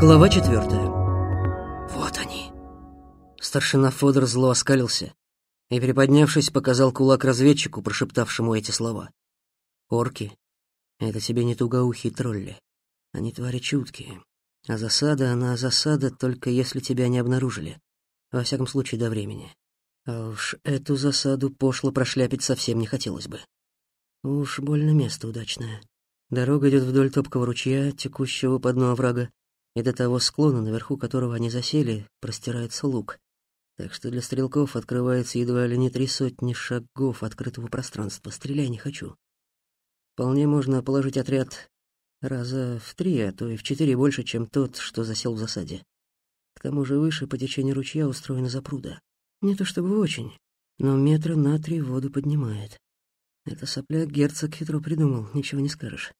Глава четвертая. Вот они. Старшина Фодор зло оскалился и, приподнявшись, показал кулак разведчику, прошептавшему эти слова. «Орки — это тебе не тугоухие тролли. Они твари чуткие. А засада, она засада, только если тебя не обнаружили. Во всяком случае, до времени. А уж эту засаду пошло прошляпить совсем не хотелось бы. Уж больно место удачное. Дорога идет вдоль топкого ручья, текущего по дну оврага, и до того склона, наверху которого они засели, простирается луг. Так что для стрелков открывается едва ли не три сотни шагов открытого пространства. Стреляй не хочу. Вполне можно положить отряд раза в три, а то и в четыре больше, чем тот, что засел в засаде. К тому же выше по течению ручья устроена запруда. Не то чтобы очень, но метра на три воду поднимает. Это сопляк герцог хитро придумал, ничего не скажешь.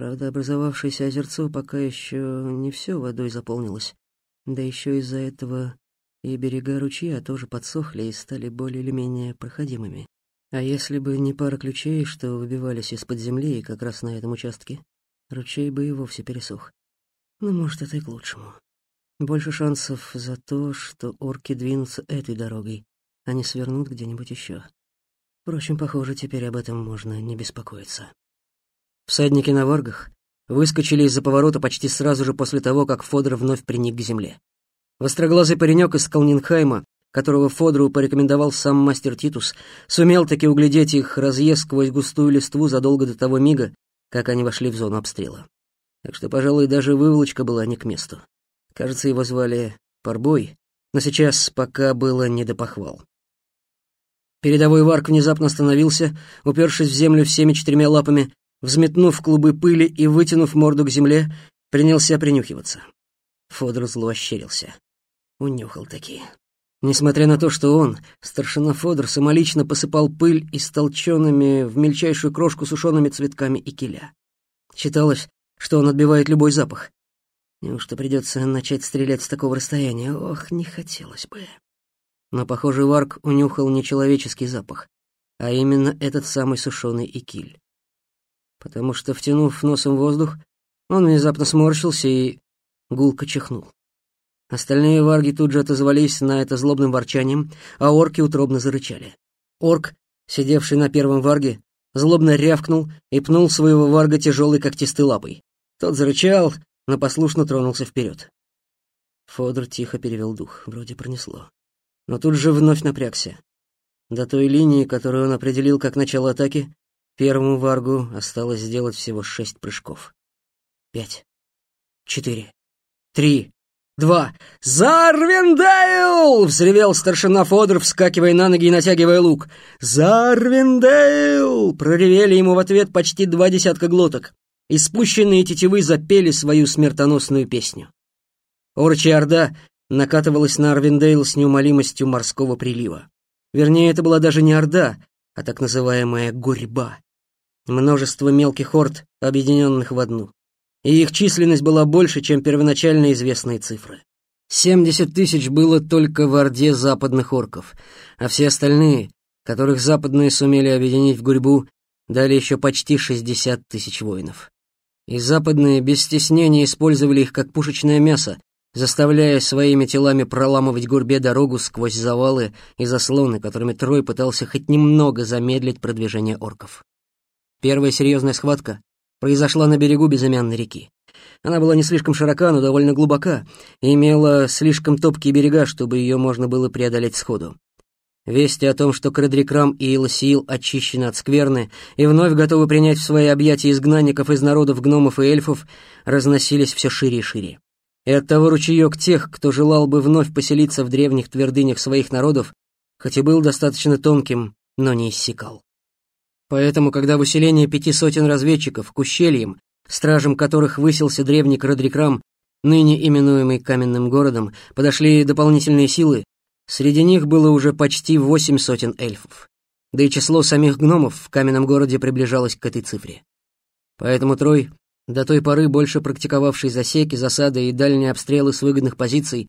Правда, образовавшееся озерцо пока еще не все водой заполнилось. Да еще из-за этого и берега ручья тоже подсохли и стали более или менее проходимыми. А если бы не пара ключей, что выбивались из-под земли и как раз на этом участке, ручей бы и вовсе пересох. Но, ну, может, это и к лучшему. Больше шансов за то, что орки двинутся этой дорогой, а не свернут где-нибудь еще. Впрочем, похоже, теперь об этом можно не беспокоиться. Всадники на варгах выскочили из-за поворота почти сразу же после того, как Фодор вновь приник к земле. Востроглазый паренек из Калнинхайма, которого Фодору порекомендовал сам мастер Титус, сумел таки углядеть их разъезд сквозь густую листву задолго до того мига, как они вошли в зону обстрела. Так что, пожалуй, даже выволочка была не к месту. Кажется, его звали Парбой, но сейчас пока было не до похвал. Передовой варк внезапно остановился, упершись в землю всеми четырьмя лапами, взметнув клубы пыли и вытянув морду к земле, принялся принюхиваться. Фодор зло ощерился. Унюхал такие. Несмотря на то, что он, старшина Фодор, самолично посыпал пыль истолченными в мельчайшую крошку сушеными цветками и киля. Считалось, что он отбивает любой запах. Неужто придется начать стрелять с такого расстояния? Ох, не хотелось бы. Но, похоже, Варк унюхал не человеческий запах, а именно этот самый сушеный икиль потому что, втянув носом воздух, он внезапно сморщился и гулко чихнул. Остальные варги тут же отозвались на это злобным ворчанием, а орки утробно зарычали. Орк, сидевший на первом варге, злобно рявкнул и пнул своего варга тяжелой когтистой лапой. Тот зарычал, но послушно тронулся вперед. Фодор тихо перевел дух, вроде пронесло. Но тут же вновь напрягся. До той линии, которую он определил как начало атаки, Первому варгу осталось сделать всего шесть прыжков. Пять. Четыре. Три. Два. «Зарвиндейл!» — взревел старшина Фодор, вскакивая на ноги и натягивая лук. «Зарвиндейл!» — проревели ему в ответ почти два десятка глоток. И спущенные тетивы запели свою смертоносную песню. Орчья Орда накатывалась на Арвиндейл с неумолимостью морского прилива. Вернее, это была даже не Орда, а так называемая «горьба» множество мелких орд, объединенных в одну. И их численность была больше, чем первоначально известные цифры. 70 тысяч было только в Орде западных орков, а все остальные, которых западные сумели объединить в гурьбу, дали еще почти 60 тысяч воинов. И западные без стеснения использовали их как пушечное мясо, заставляя своими телами проламывать гурьбе дорогу сквозь завалы и заслоны, которыми Трой пытался хоть немного замедлить продвижение орков. Первая серьезная схватка произошла на берегу безымянной реки. Она была не слишком широка, но довольно глубока, и имела слишком топкие берега, чтобы ее можно было преодолеть сходу. Вести о том, что Кредрикрам и Илосиил очищены от скверны и вновь готовы принять в свои объятия изгнанников из народов гномов и эльфов, разносились все шире и шире. И оттого ручеек тех, кто желал бы вновь поселиться в древних твердынях своих народов, хоть и был достаточно тонким, но не иссякал. Поэтому, когда в усилении пяти сотен разведчиков к ущельям, стражем которых высился древний Крадрикрам, ныне именуемый каменным городом, подошли дополнительные силы, среди них было уже почти восемь сотен эльфов. Да и число самих гномов в каменном городе приближалось к этой цифре. Поэтому Трой, до той поры больше практиковавший засеки, засады и дальние обстрелы с выгодных позиций,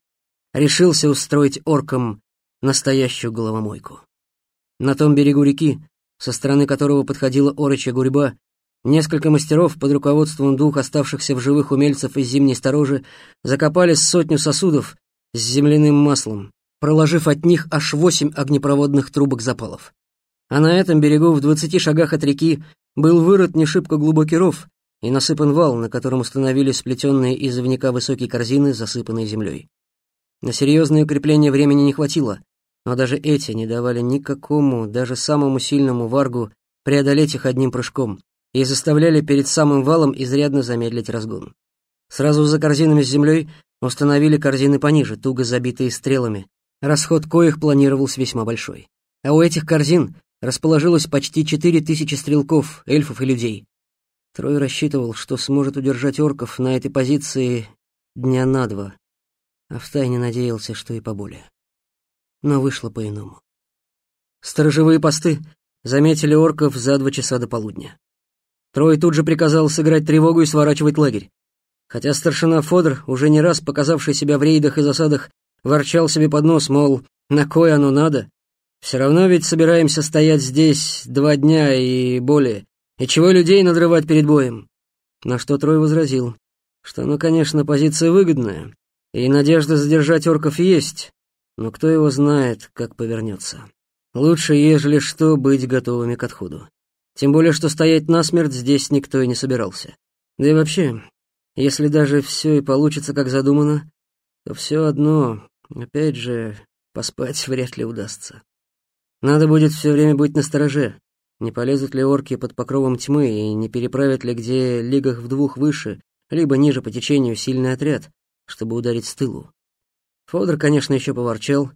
решился устроить оркам настоящую головомойку. На том берегу реки, со стороны которого подходила орочья гурьба, Несколько мастеров под руководством двух оставшихся в живых умельцев из зимней сторожи закопали сотню сосудов с земляным маслом, проложив от них аж восемь огнепроводных трубок запалов. А на этом берегу, в двадцати шагах от реки, был вырыт не шибко глубокий ров и насыпан вал, на котором установили сплетенные из ивника высокие корзины, засыпанные землей. На серьезное укрепление времени не хватило, но даже эти не давали никакому, даже самому сильному варгу преодолеть их одним прыжком и заставляли перед самым валом изрядно замедлить разгон. Сразу за корзинами с землей установили корзины пониже, туго забитые стрелами, расход коих планировался весьма большой. А у этих корзин расположилось почти четыре тысячи стрелков, эльфов и людей. Трой рассчитывал, что сможет удержать орков на этой позиции дня на два, а втайне надеялся, что и поболее. Но вышло по-иному. Сторожевые посты заметили орков за два часа до полудня. Трой тут же приказал сыграть тревогу и сворачивать лагерь. Хотя старшина Фодор, уже не раз показавший себя в рейдах и засадах, ворчал себе под нос, мол, на кое оно надо, все равно ведь собираемся стоять здесь два дня и более, и чего людей надрывать перед боем? На что Трой возразил, что, ну, конечно, позиция выгодная, и надежда задержать орков есть, но кто его знает, как повернется. Лучше, ежели что, быть готовыми к отходу. Тем более, что стоять насмерть здесь никто и не собирался. Да и вообще, если даже все и получится, как задумано, то все одно, опять же, поспать вряд ли удастся. Надо будет все время быть настороже. Не полезут ли орки под покровом тьмы и не переправят ли где лигах в двух выше, либо ниже по течению сильный отряд, чтобы ударить с тылу. Фодор, конечно, еще поворчал,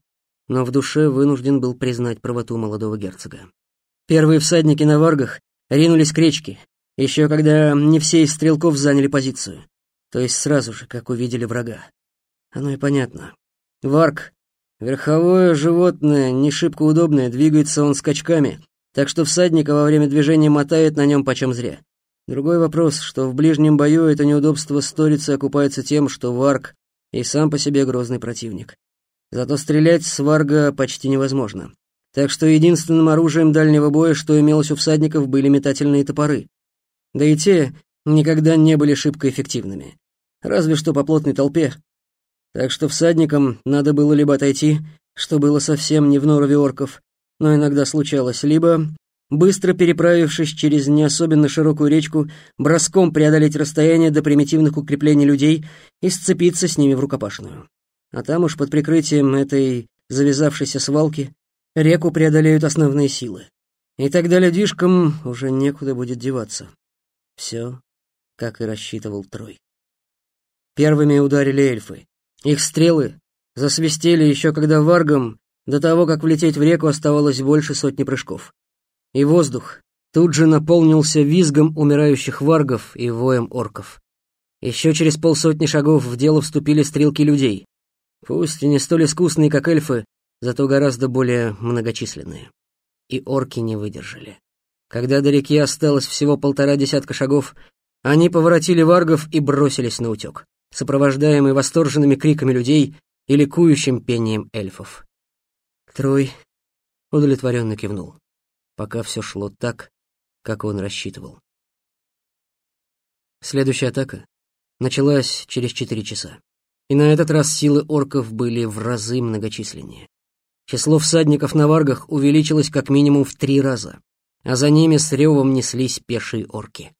но в душе вынужден был признать правоту молодого герцога. Первые всадники на варгах ринулись к речке, еще когда не все из стрелков заняли позицию, то есть сразу же, как увидели врага. Оно и понятно. Варг — верховое животное, не шибко удобное, двигается он скачками, так что всадника во время движения мотает на нем почем зря. Другой вопрос, что в ближнем бою это неудобство сторится окупается тем, что Варг и сам по себе грозный противник. Зато стрелять с Варга почти невозможно. Так что единственным оружием дальнего боя, что имелось у всадников, были метательные топоры. Да и те никогда не были шибко эффективными. Разве что по плотной толпе. Так что всадникам надо было либо отойти, что было совсем не в норове орков, но иногда случалось, либо, быстро переправившись через не особенно широкую речку, броском преодолеть расстояние до примитивных укреплений людей и сцепиться с ними в рукопашную. А там уж под прикрытием этой завязавшейся свалки реку преодолеют основные силы. И тогда людишкам уже некуда будет деваться. Все, как и рассчитывал Трой. Первыми ударили эльфы. Их стрелы засвистели еще когда варгам до того, как влететь в реку, оставалось больше сотни прыжков. И воздух тут же наполнился визгом умирающих варгов и воем орков. Еще через полсотни шагов в дело вступили стрелки людей. Пусть и не столь искусные, как эльфы, зато гораздо более многочисленные. И орки не выдержали. Когда до реки осталось всего полтора десятка шагов, они поворотили варгов и бросились на утек, сопровождаемые восторженными криками людей и ликующим пением эльфов. Трой удовлетворенно кивнул, пока все шло так, как он рассчитывал. Следующая атака началась через четыре часа. И на этот раз силы орков были в разы многочисленнее. Число всадников на варгах увеличилось как минимум в три раза, а за ними с ревом неслись пешие орки.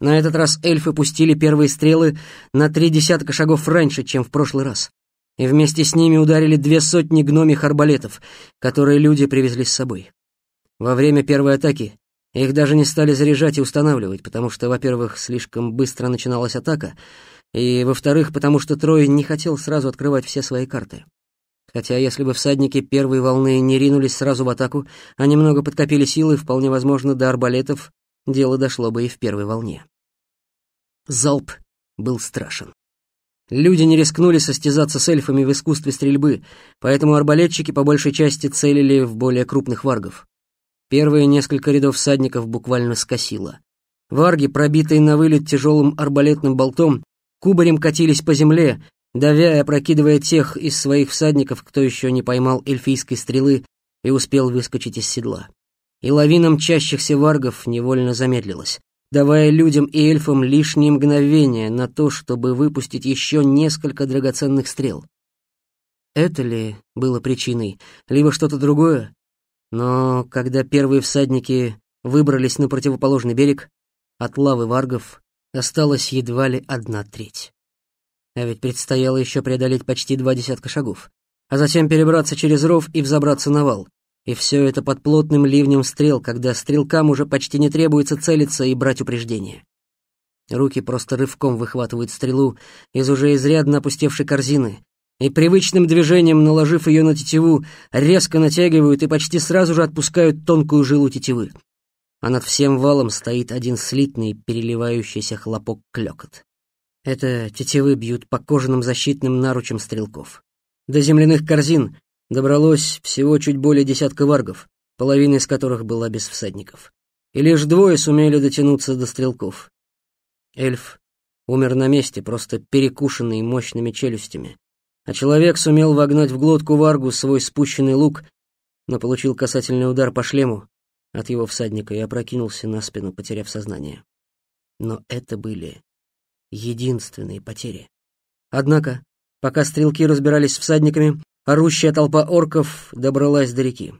На этот раз эльфы пустили первые стрелы на три десятка шагов раньше, чем в прошлый раз, и вместе с ними ударили две сотни гномих арбалетов, которые люди привезли с собой. Во время первой атаки их даже не стали заряжать и устанавливать, потому что, во-первых, слишком быстро начиналась атака, и, во-вторых, потому что Трой не хотел сразу открывать все свои карты. Хотя если бы всадники первой волны не ринулись сразу в атаку, а немного подкопили силы, вполне возможно, до арбалетов дело дошло бы и в первой волне. Залп был страшен. Люди не рискнули состязаться с эльфами в искусстве стрельбы, поэтому арбалетчики по большей части целили в более крупных варгов. Первые несколько рядов всадников буквально скосило. Варги, пробитые на вылет тяжелым арбалетным болтом, кубарем катились по земле, давя и опрокидывая тех из своих всадников, кто еще не поймал эльфийской стрелы и успел выскочить из седла. И лавина мчащихся варгов невольно замедлилась, давая людям и эльфам лишние мгновения на то, чтобы выпустить еще несколько драгоценных стрел. Это ли было причиной, либо что-то другое? Но когда первые всадники выбрались на противоположный берег, от лавы варгов осталась едва ли одна треть. А ведь предстояло еще преодолеть почти два десятка шагов, а затем перебраться через ров и взобраться на вал. И все это под плотным ливнем стрел, когда стрелкам уже почти не требуется целиться и брать упреждение. Руки просто рывком выхватывают стрелу из уже изрядно опустевшей корзины и привычным движением, наложив ее на тетиву, резко натягивают и почти сразу же отпускают тонкую жилу тетивы. А над всем валом стоит один слитный, переливающийся хлопок-клёкот. Это тетивы бьют по кожаным защитным наручам стрелков. До земляных корзин добралось всего чуть более десятка варгов, половина из которых была без всадников. И лишь двое сумели дотянуться до стрелков. Эльф умер на месте, просто перекушенный мощными челюстями. А человек сумел вогнать в глотку варгу свой спущенный лук, но получил касательный удар по шлему от его всадника и опрокинулся на спину, потеряв сознание. Но это были единственные потери. Однако, пока стрелки разбирались с всадниками, орущая толпа орков добралась до реки.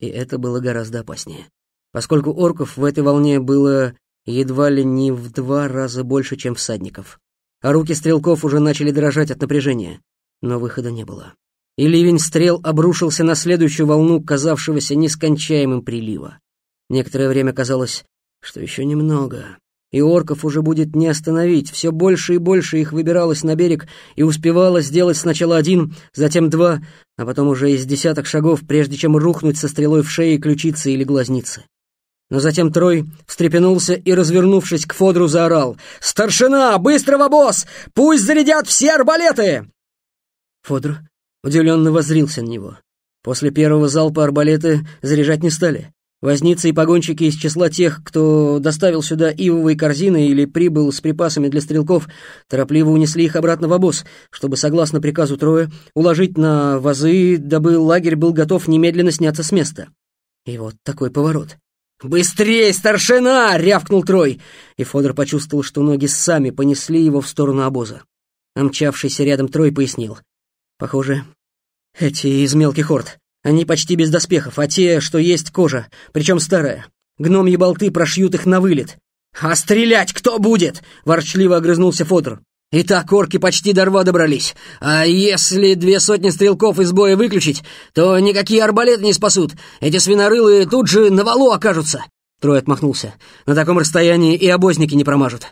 И это было гораздо опаснее, поскольку орков в этой волне было едва ли не в два раза больше, чем всадников. А руки стрелков уже начали дрожать от напряжения, но выхода не было. И ливень стрел обрушился на следующую волну, казавшегося нескончаемым прилива. Некоторое время казалось, что еще немного, и орков уже будет не остановить. Все больше и больше их выбиралось на берег и успевало сделать сначала один, затем два, а потом уже из десяток шагов, прежде чем рухнуть со стрелой в шее, ключицы или глазницы. Но затем Трой встрепенулся и, развернувшись к Фодру, заорал «Старшина! Быстро в обоз! Пусть зарядят все арбалеты!» Фодор удивленно воззрился на него. После первого залпа арбалеты заряжать не стали. Возницы и погонщики из числа тех, кто доставил сюда ивовые корзины или прибыл с припасами для стрелков, торопливо унесли их обратно в обоз, чтобы, согласно приказу Троя, уложить на вазы, дабы лагерь был готов немедленно сняться с места. И вот такой поворот. «Быстрей, старшина!» — рявкнул Трой, и Фодор почувствовал, что ноги сами понесли его в сторону обоза. Омчавшийся рядом Трой пояснил. «Похоже, эти из мелких орд. Они почти без доспехов, а те, что есть кожа, причем старая. Гномьи болты прошьют их на вылет. «А стрелять кто будет?» — ворчливо огрызнулся Фотор. «Итак, орки почти до рва добрались. А если две сотни стрелков из боя выключить, то никакие арбалеты не спасут. Эти свинорылые тут же на валу окажутся». Трой отмахнулся. «На таком расстоянии и обозники не промажут».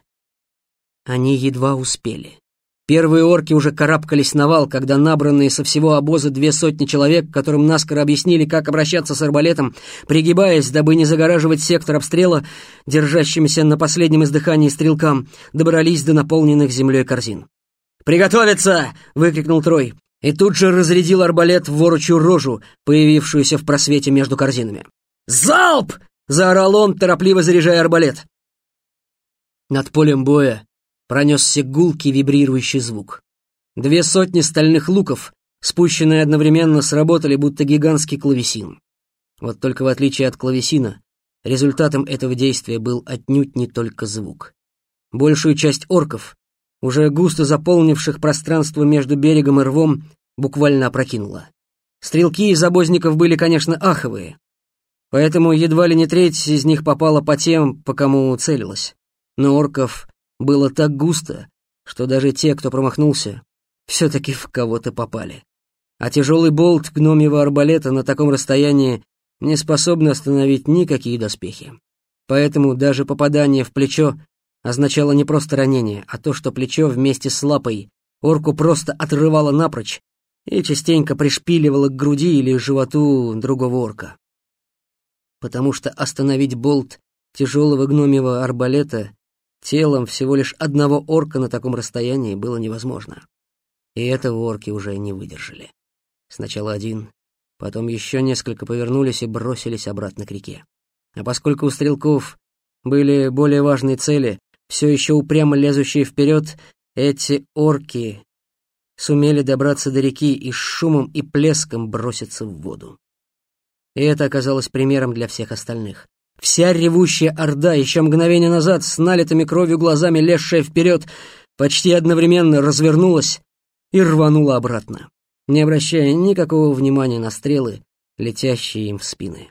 Они едва успели. Первые орки уже карабкались на вал, когда набранные со всего обоза две сотни человек, которым наскоро объяснили, как обращаться с арбалетом, пригибаясь, дабы не загораживать сектор обстрела, держащимися на последнем издыхании стрелкам, добрались до наполненных землей корзин. «Приготовиться!» — выкрикнул Трой, и тут же разрядил арбалет в ворочью рожу, появившуюся в просвете между корзинами. «Залп!» — заорал он, торопливо заряжая арбалет. Над полем боя пронесся гулкий вибрирующий звук. Две сотни стальных луков, спущенные одновременно, сработали, будто гигантский клавесин. Вот только в отличие от клавесина, результатом этого действия был отнюдь не только звук. Большую часть орков, уже густо заполнивших пространство между берегом и рвом, буквально опрокинуло. Стрелки из обозников были, конечно, аховые, поэтому едва ли не треть из них попала по тем, по кому целилась. Но орков было так густо, что даже те, кто промахнулся, все-таки в кого-то попали. А тяжелый болт гномьего арбалета на таком расстоянии не способен остановить никакие доспехи. Поэтому даже попадание в плечо означало не просто ранение, а то, что плечо вместе с лапой орку просто отрывало напрочь и частенько пришпиливало к груди или животу другого орка. Потому что остановить болт тяжелого гномьего арбалета Телом всего лишь одного орка на таком расстоянии было невозможно. И этого орки уже не выдержали. Сначала один, потом еще несколько повернулись и бросились обратно к реке. А поскольку у стрелков были более важные цели, все еще упрямо лезущие вперед, эти орки сумели добраться до реки и с шумом и плеском броситься в воду. И это оказалось примером для всех остальных. Вся ревущая орда, еще мгновение назад, с налитыми кровью глазами, лезшая вперед, почти одновременно развернулась и рванула обратно, не обращая никакого внимания на стрелы, летящие им в спины.